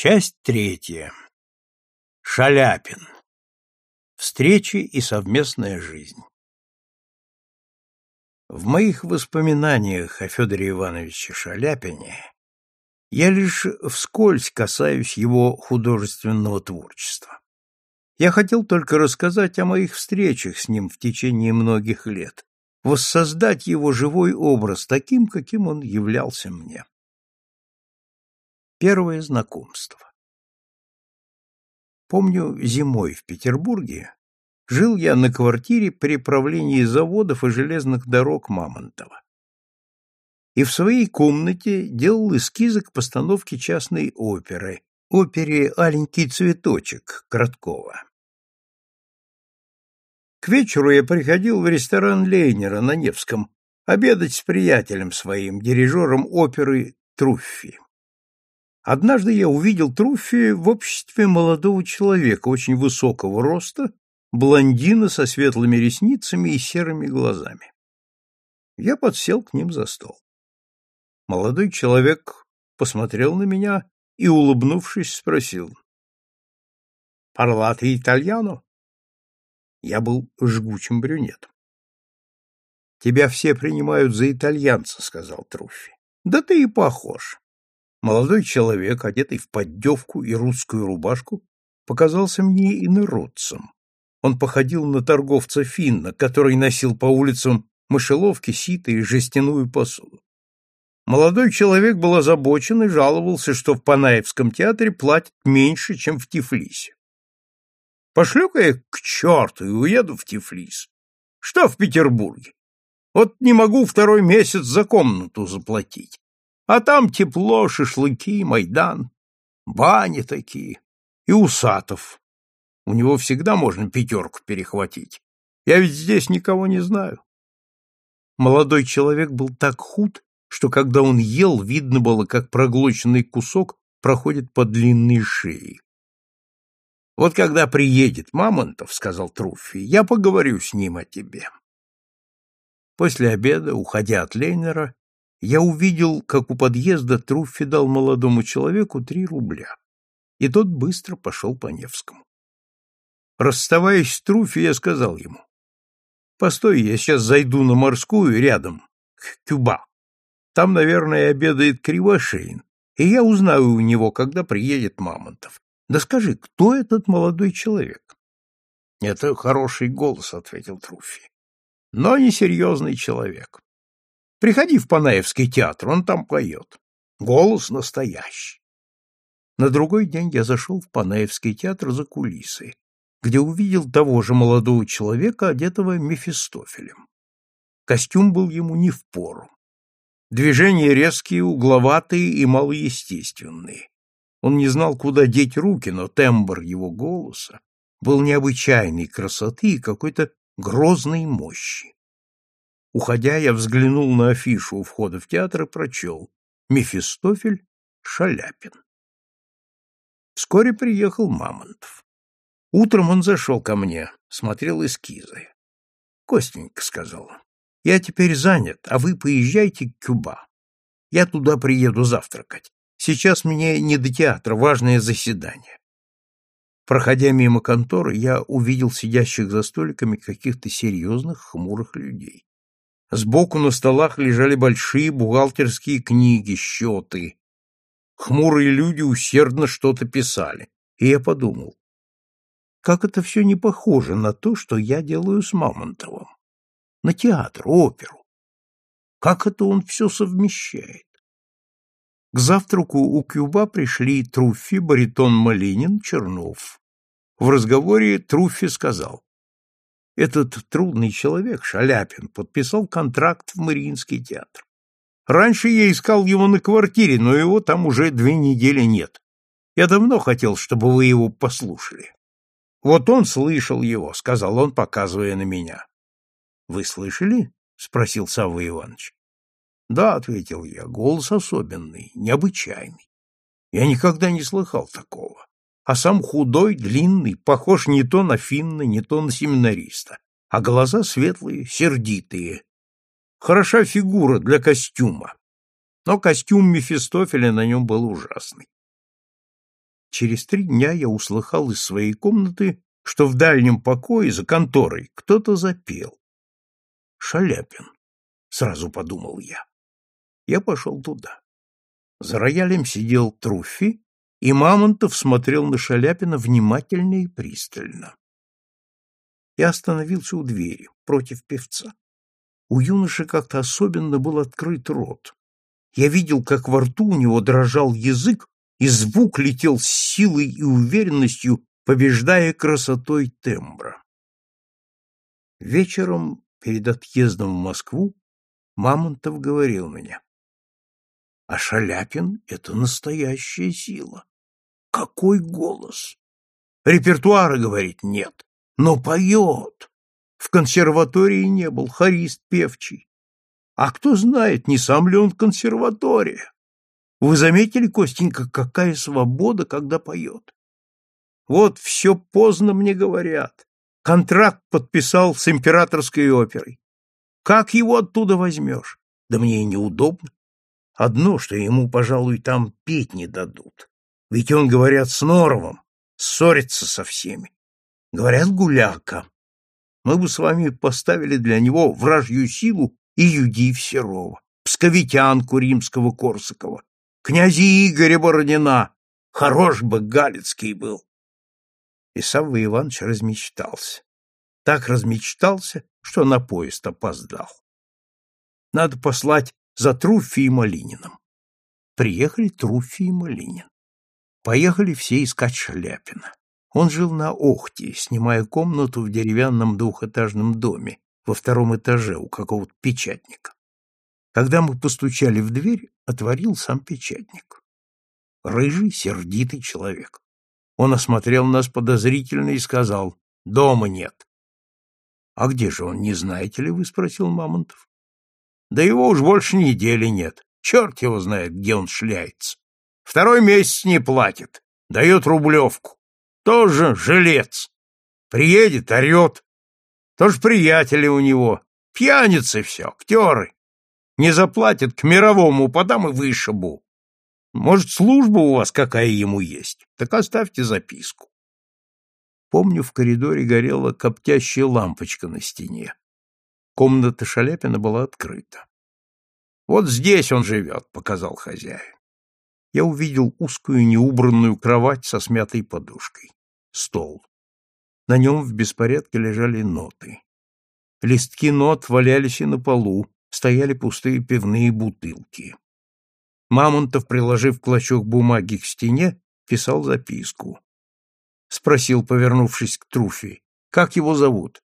Часть третья. Шаляпин. Встречи и совместная жизнь. В моих воспоминаниях о Федоре Ивановиче Шаляпине я лишь вскользь касаюсь его художественного творчества. Я хотел только рассказать о моих встречах с ним в течение многих лет, воссоздать его живой образ таким, каким он являлся мне. Первое знакомство. Помню, зимой в Петербурге жил я на квартире при правлении заводов и железных дорог Мамонтова. И в своей комнате делал эскизы к постановке частной оперы, опере «Аленький цветочек» Краткова. К вечеру я приходил в ресторан Лейнера на Невском обедать с приятелем своим, дирижером оперы Труффи. Однажды я увидел Труффи в обществе молодого человека, очень высокого роста, блондина со светлыми ресницами и серыми глазами. Я подсел к ним за стол. Молодой человек посмотрел на меня и, улыбнувшись, спросил. — Парлаты итальяно? Я был жгучим брюнетом. — Тебя все принимают за итальянца, — сказал Труффи. — Да ты и похож. Молодой человек, одетый в поддевку и русскую рубашку, показался мне инородцем. Он походил на торговца Финна, который носил по улицам мышеловки, сито и жестяную посуду. Молодой человек был озабочен и жаловался, что в Панаевском театре платят меньше, чем в Тифлисе. Пошлю-ка я к черту и уеду в Тифлис. Что в Петербурге? Вот не могу второй месяц за комнату заплатить. А там тепло, шашлыки, майдан, бани такие. И Усатов. У него всегда можно пятерку перехватить. Я ведь здесь никого не знаю. Молодой человек был так худ, что когда он ел, видно было, как проглоченный кусок проходит по длинной шее. «Вот когда приедет Мамонтов, — сказал Труффи, — я поговорю с ним о тебе». После обеда, уходя от Лейнера, я увидел, как у подъезда Труффи дал молодому человеку три рубля, и тот быстро пошел по Невскому. Расставаясь с Труффи, я сказал ему, «Постой, я сейчас зайду на морскую рядом, к Кюба. Там, наверное, обедает Кривошеин, и я узнаю у него, когда приедет Мамонтов. Да скажи, кто этот молодой человек?» «Это хороший голос», — ответил Труффи, — «но несерьезный человек. Приходи в Панаевский театр, он там поет. Голос настоящий. На другой день я зашел в Панаевский театр за кулисы, где увидел того же молодого человека, одетого Мефистофелем. Костюм был ему не в пору. Движения резкие, угловатые и малоестественные. Он не знал, куда деть руки, но тембр его голоса был необычайной красоты и какой-то грозной мощи. Уходя, я взглянул на афишу у входа в театр и прочел «Мефистофель Шаляпин». Вскоре приехал Мамонтов. Утром он зашел ко мне, смотрел эскизы. «Костенька», — сказал он, — «я теперь занят, а вы поезжайте к Кюба. Я туда приеду завтракать. Сейчас мне не до театра, важное заседание». Проходя мимо конторы, я увидел сидящих за столиками каких-то серьезных, хмурых людей. Сбоку на столах лежали большие бухгалтерские книги, счеты. Хмурые люди усердно что-то писали. И я подумал, как это все не похоже на то, что я делаю с Мамонтовым. На театр, оперу. Как это он все совмещает? К завтраку у Кюба пришли Труффи, баритон Малинин, Чернов. В разговоре Труффи сказал, этот трудный человек, Шаляпин, подписал контракт в Мариинский театр. Раньше я искал его на квартире, но его там уже две недели нет. Я давно хотел, чтобы вы его послушали. Вот он слышал его, сказал он, показывая на меня. Вы слышали? спросил Савва Иванович. Да, ответил я, голос особенный, необычайный. Я никогда не слыхал такого а сам худой, длинный, похож не то на финна, не то на семинариста, а глаза светлые, сердитые. Хороша фигура для костюма, но костюм Мефистофеля на нем был ужасный. Через три дня я услыхал из своей комнаты, что в дальнем покое за конторой кто-то запел. Шаляпин, сразу подумал я. Я пошел туда. За роялем сидел Труфи, и Мамонтов смотрел на Шаляпина внимательно и пристально. Я остановился у двери, против певца. У юноши как-то особенно был открыт рот. Я видел, как во рту у него дрожал язык, и звук летел с силой и уверенностью, побеждая красотой тембра. Вечером, перед отъездом в Москву, Мамонтов говорил мне. А Шаляпин — это настоящая сила. Какой голос! Репертуара, говорит, нет, но поет. В консерватории не был, хорист певчий. А кто знает, не сам ли он консерватория? Вы заметили, Костенька, какая свобода, когда поет? Вот все поздно мне говорят. Контракт подписал с императорской оперой. Как его оттуда возьмешь? Да мне и неудобно. Одно, что ему, пожалуй, там петь не дадут. Ведь он, говорят, с Норовым, ссорится со всеми. Говорят, гуляка. Мы бы с вами поставили для него вражью силу и Юдив Серова, псковитянку римского Корсакова, князя Игоря Бородина. Хорош бы Галицкий был. И Савва Иванович размечтался. Так размечтался, что на поезд опоздал. Надо послать за Труффи и Малининым. Приехали Труффи и Малинин. Поехали все искать Шаляпина. Он жил на Охте, снимая комнату в деревянном двухэтажном доме во втором этаже у какого-то печатника. Когда мы постучали в дверь, отворил сам печатник. Рыжий, сердитый человек. Он осмотрел нас подозрительно и сказал, «Дома нет». «А где же он, не знаете ли вы?» — спросил Мамонтов. Да его уж больше недели нет. Черт его знает, где он шляется. Второй месяц не платит. Дает рублевку. Тоже жилец. Приедет, орет. Тоже приятели у него. Пьяницы все, актеры. Не заплатит к мировому, подам и вышибу. Может, служба у вас какая ему есть? Так оставьте записку. Помню, в коридоре горела коптящая лампочка на стене. Комната Шаляпина была открыта. «Вот здесь он живет», — показал хозяин. Я увидел узкую неубранную кровать со смятой подушкой. Стол. На нем в беспорядке лежали ноты. Листки нот валялись и на полу, стояли пустые пивные бутылки. Мамонтов, приложив клочок бумаги к стене, писал записку. Спросил, повернувшись к Труфи, как его зовут?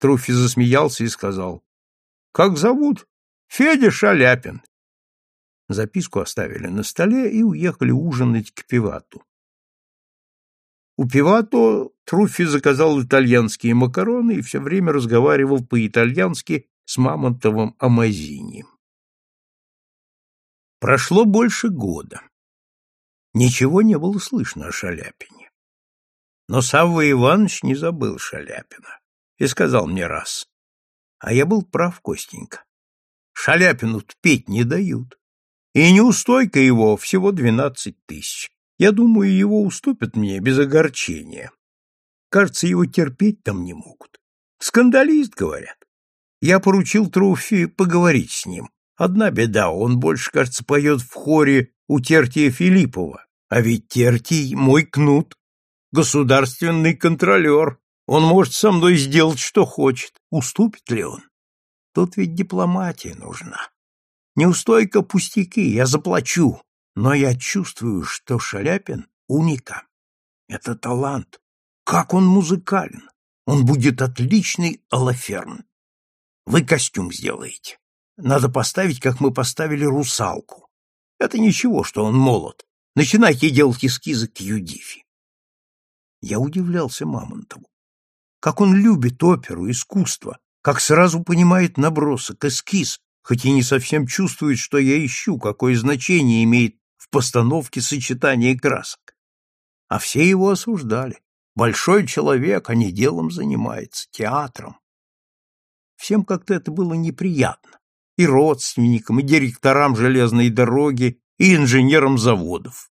Труфи засмеялся и сказал. — Как зовут? Федя Шаляпин. Записку оставили на столе и уехали ужинать к Пивату. У Пивато Труфи заказал итальянские макароны и все время разговаривал по-итальянски с Мамонтовым о Мазине. Прошло больше года. Ничего не было слышно о Шаляпине. Но Савва Иванович не забыл Шаляпина и сказал мне раз. А я был прав, Костенька. Шаляпину петь не дают. И неустойка его всего двенадцать тысяч. Я думаю, его уступят мне без огорчения. Кажется, его терпеть там не могут. Скандалист, говорят. Я поручил Труфи поговорить с ним. Одна беда, он больше, кажется, поет в хоре у Тертия Филиппова. А ведь Тертий мой кнут, государственный контролер. Он может со мной сделать, что хочет. Уступит ли он? Тут ведь дипломатия нужна. Неустойка пустяки, я заплачу. Но я чувствую, что Шаляпин — уника. Это талант. Как он музыкален. Он будет отличный алаферн. Вы костюм сделаете. Надо поставить, как мы поставили русалку. Это ничего, что он молод. Начинайте делать эскизы к Юдифи. Я удивлялся Мамонтову как он любит оперу, искусство, как сразу понимает набросок, эскиз, хоть и не совсем чувствует, что я ищу, какое значение имеет в постановке сочетание красок. А все его осуждали. Большой человек, а не делом занимается, театром. Всем как-то это было неприятно. И родственникам, и директорам железной дороги, и инженерам заводов.